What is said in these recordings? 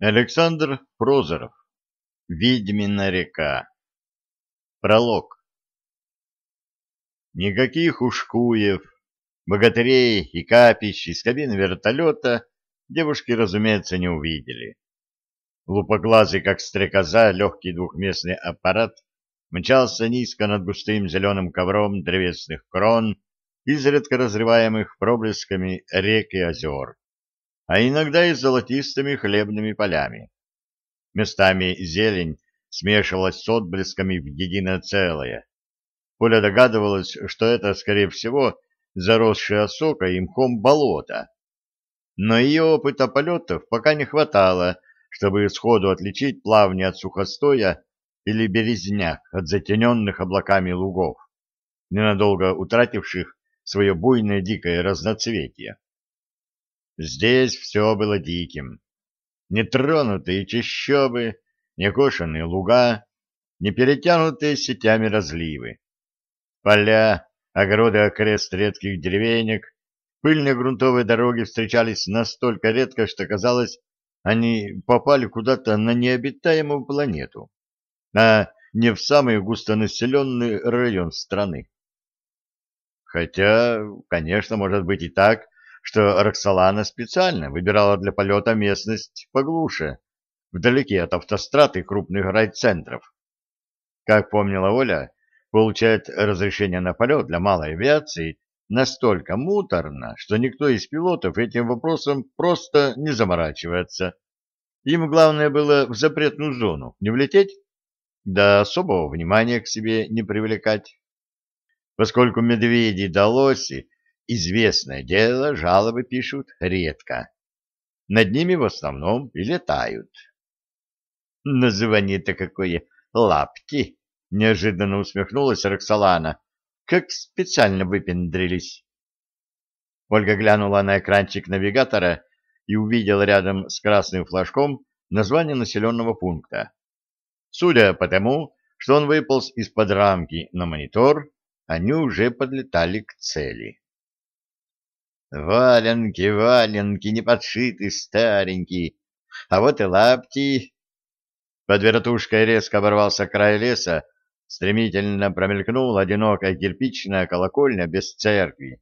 Александр Прозоров. Ведьмина река. Пролог. Никаких ушкуев, богатырей и капищ из кабины вертолета девушки, разумеется, не увидели. Лупоглазый, как стрекоза, легкий двухместный аппарат мчался низко над густым зеленым ковром древесных крон, изредка разрываемых проблесками рек и озер а иногда и золотистыми хлебными полями. Местами зелень смешивалась с отблесками в единое целое. Поля догадывалась, что это, скорее всего, заросшее осокой и мхом болото. Но ее опыта полетов пока не хватало, чтобы сходу отличить плавни от сухостоя или березняк от затененных облаками лугов, ненадолго утративших свое буйное дикое разноцветие. Здесь все было диким. Нетронутые чащобы, некошенные луга, не перетянутые сетями разливы. Поля, огороды окрест редких деревенек, пыльные грунтовые дороги встречались настолько редко, что казалось, они попали куда-то на необитаемую планету, а не в самый густонаселенный район страны. Хотя, конечно, может быть и так, что Роксолана специально выбирала для полета местность поглуше, вдалеке от автострад и крупных райцентров. Как помнила Оля, получать разрешение на полет для малой авиации настолько муторно, что никто из пилотов этим вопросом просто не заморачивается. Им главное было в запретную зону не влететь, да особого внимания к себе не привлекать. Поскольку медведи да лоси Известное дело, жалобы пишут редко. Над ними в основном и летают. Название-то какое «Лапти», — неожиданно усмехнулась Роксолана. Как специально выпендрились. Ольга глянула на экранчик навигатора и увидела рядом с красным флажком название населенного пункта. Судя по тому, что он выполз из-под рамки на монитор, они уже подлетали к цели. Валенки, валенки, не подшиты, старенькие. А вот и лапти. Под вертушкой резко оборвался край леса, стремительно промелькнула одинокая кирпичная колокольня без церкви.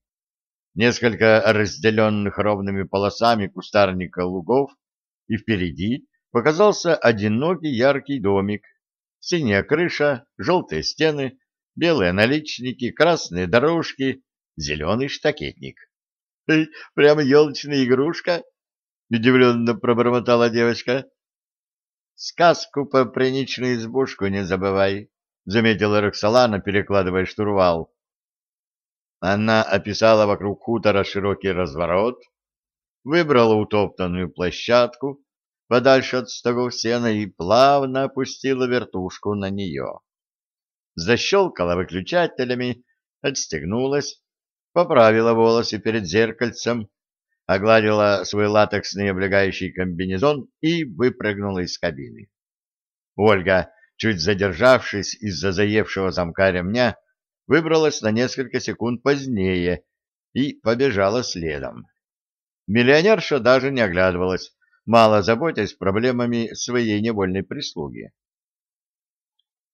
Несколько разделенных ровными полосами кустарника лугов, и впереди показался одинокий яркий домик. Синяя крыша, желтые стены, белые наличники, красные дорожки, зеленый штакетник. — Прямо елочная игрушка? — удивленно пробормотала девочка. — Сказку по пряничную избушку не забывай, — заметила Роксолана, перекладывая штурвал. Она описала вокруг хутора широкий разворот, выбрала утоптанную площадку подальше от стогов сена и плавно опустила вертушку на нее. Защелкала выключателями, отстегнулась, поправила волосы перед зеркальцем, огладила свой латексный облегающий комбинезон и выпрыгнула из кабины. Ольга, чуть задержавшись из-за заевшего замка ремня, выбралась на несколько секунд позднее и побежала следом. Миллионерша даже не оглядывалась, мало заботясь проблемами своей невольной прислуги.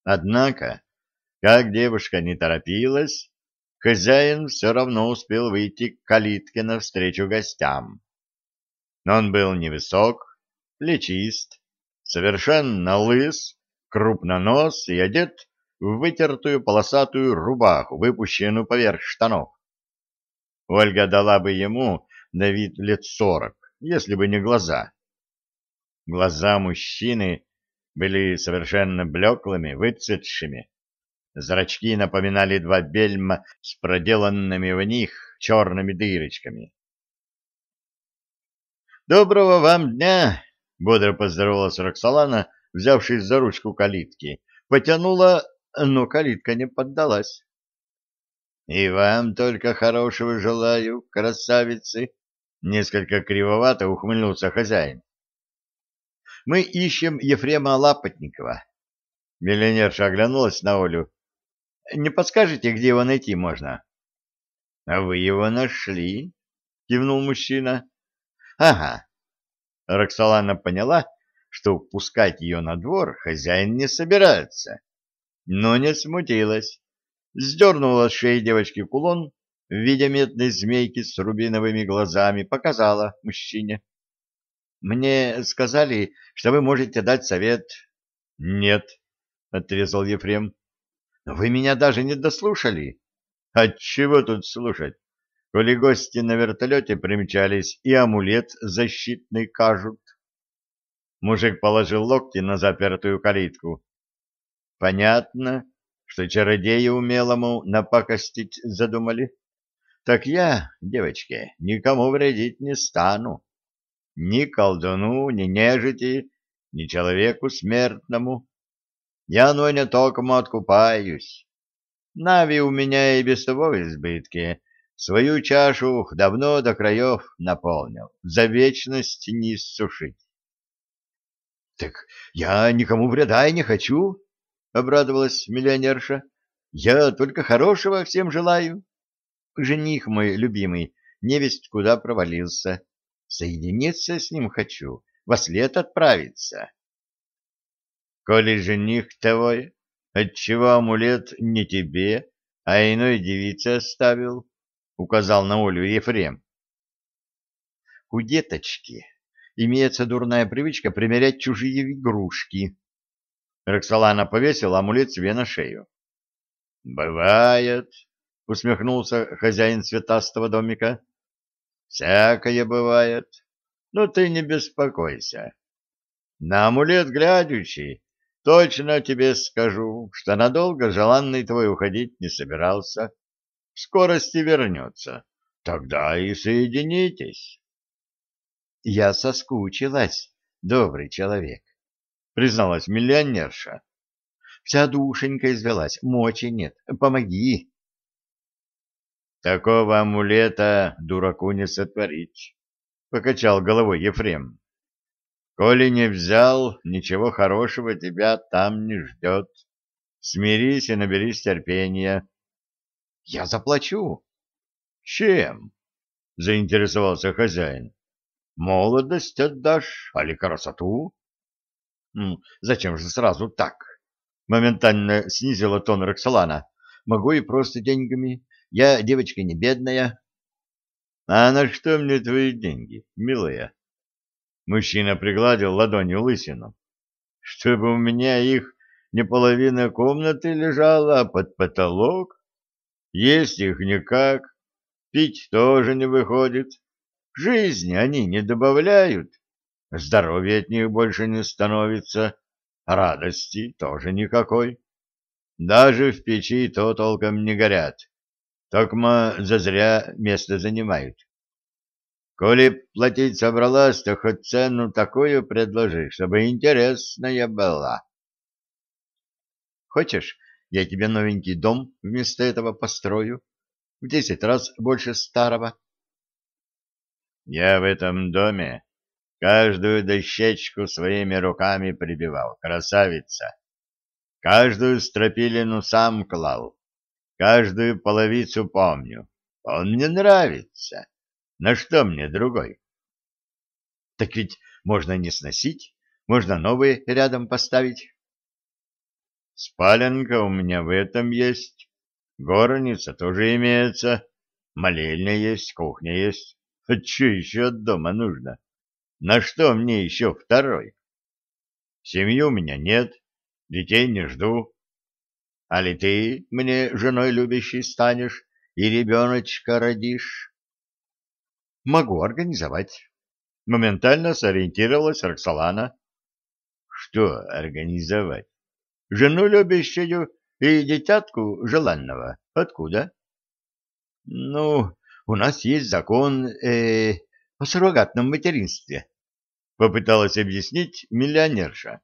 Однако, как девушка не торопилась, хозяин все равно успел выйти к калитке навстречу гостям. Но он был невысок, плечист, совершенно лыс, крупнонос и одет в вытертую полосатую рубаху, выпущенную поверх штанов. Ольга дала бы ему на вид лет сорок, если бы не глаза. Глаза мужчины были совершенно блеклыми, выцветшими, Зрачки напоминали два бельма с проделанными в них черными дырочками. «Доброго вам дня!» — бодро поздоровалась Роксолана, взявшись за ручку калитки. Потянула, но калитка не поддалась. «И вам только хорошего желаю, красавицы!» — несколько кривовато ухмыльнулся хозяин. «Мы ищем Ефрема Лапотникова». Миллионерша оглянулась на Олю не подскажете, где его найти можно? — А вы его нашли? — кивнул мужчина. — Ага. Роксолана поняла, что пускать ее на двор хозяин не собирается, но не смутилась. Сдернула с шеи девочки кулон в виде медной змейки с рубиновыми глазами, показала мужчине. — Мне сказали, что вы можете дать совет. — Нет, — отрезал Ефрем. — Вы меня даже не дослушали. — Отчего тут слушать? Коли гости на вертолете примчались и амулет защитный кажут. Мужик положил локти на запертую калитку. Понятно, что чародеи умелому напакостить задумали. Так я, девочки, никому вредить не стану. Ни колдуну, ни нежити, ни человеку смертному. Я ну не токому откупаюсь. Нави у меня и без того в избытке. Свою чашу давно до краев наполнил. За вечность не иссушить. — Так я никому вреда и не хочу, — обрадовалась миллионерша. — Я только хорошего всем желаю. Жених мой любимый невесть куда провалился. Соединиться с ним хочу, во след отправиться. — Коли жених твой, отчего амулет не тебе, а иной девице оставил? — указал на Олю Ефрем. — У деточки имеется дурная привычка примерять чужие игрушки. Роксолана повесила амулет себе на шею. — Бывает, — усмехнулся хозяин цветастого домика. — Всякое бывает. Но ты не беспокойся. На амулет глядячий точно тебе скажу, что надолго желанный твой уходить не собирался. В скорости вернется. Тогда и соединитесь. — Я соскучилась, добрый человек, — призналась миллионерша. — Вся душенька извелась, мочи нет. Помоги. — Такого амулета дураку не сотворить, — покачал головой Ефрем. — Коли не взял, ничего хорошего тебя там не ждет. Смирись и наберись терпения. — Я заплачу. — Чем? — заинтересовался хозяин. Молодость отдашь, али красоту? Зачем же сразу так? Моментально снизила тон Роксолана. Могу и просто деньгами. Я девочка не бедная. А на что мне твои деньги, милая? Мужчина пригладил ладонью лысину. Чтобы у меня их не половина комнаты лежала, а под потолок? Есть их никак, пить тоже не выходит. Жизни они не добавляют, здоровья от них больше не становится, радости тоже никакой. Даже в печи то толком не горят, токма зазря место занимают. Коли платить собралась, то хоть цену такую предложи, чтобы интересная была. Хочешь, я тебе новенький дом вместо этого построю? В десять раз больше старого. Я в этом доме каждую дощечку своими руками прибивал, красавица. Каждую стропилину сам клал, каждую половицу помню. Он мне нравится. На что мне другой? Так ведь можно не сносить, можно новые рядом поставить. Спаленка у меня в этом есть, горница тоже имеется, молельня есть, кухня есть. А что еще от дома нужно? На что мне еще второй? Семьи у меня нет, детей не жду. А ли ты мне женой любящей станешь и ребеночка родишь? Могу организовать. Моментально сориентировалась Роксолана. Что организовать? Жену любящую и детятку желанного. Откуда? Ну, у нас есть закон э, о суррогатном материнстве, — попыталась объяснить миллионерша.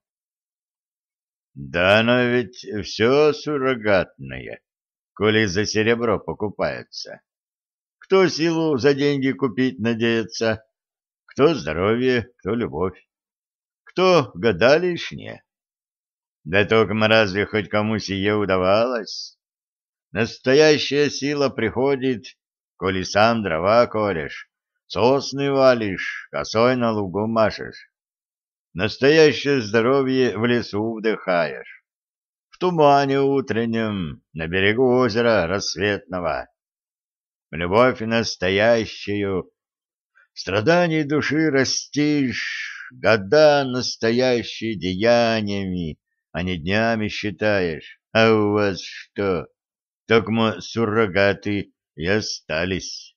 Да но ведь все суррогатное, коли за серебро покупается. Кто силу за деньги купить надеется, кто здоровье, кто любовь, кто года лишние. Да только разве хоть кому сие удавалось? Настоящая сила приходит коли сам дрова колешь, сосны валишь, косой на лугу машешь. Настоящее здоровье в лесу вдыхаешь. В тумане утреннем, на берегу озера рассветного. Любовь настоящую, страданий души растишь, года настоящие деяниями, а не днями считаешь. А у вас что? Только суррогаты и остались.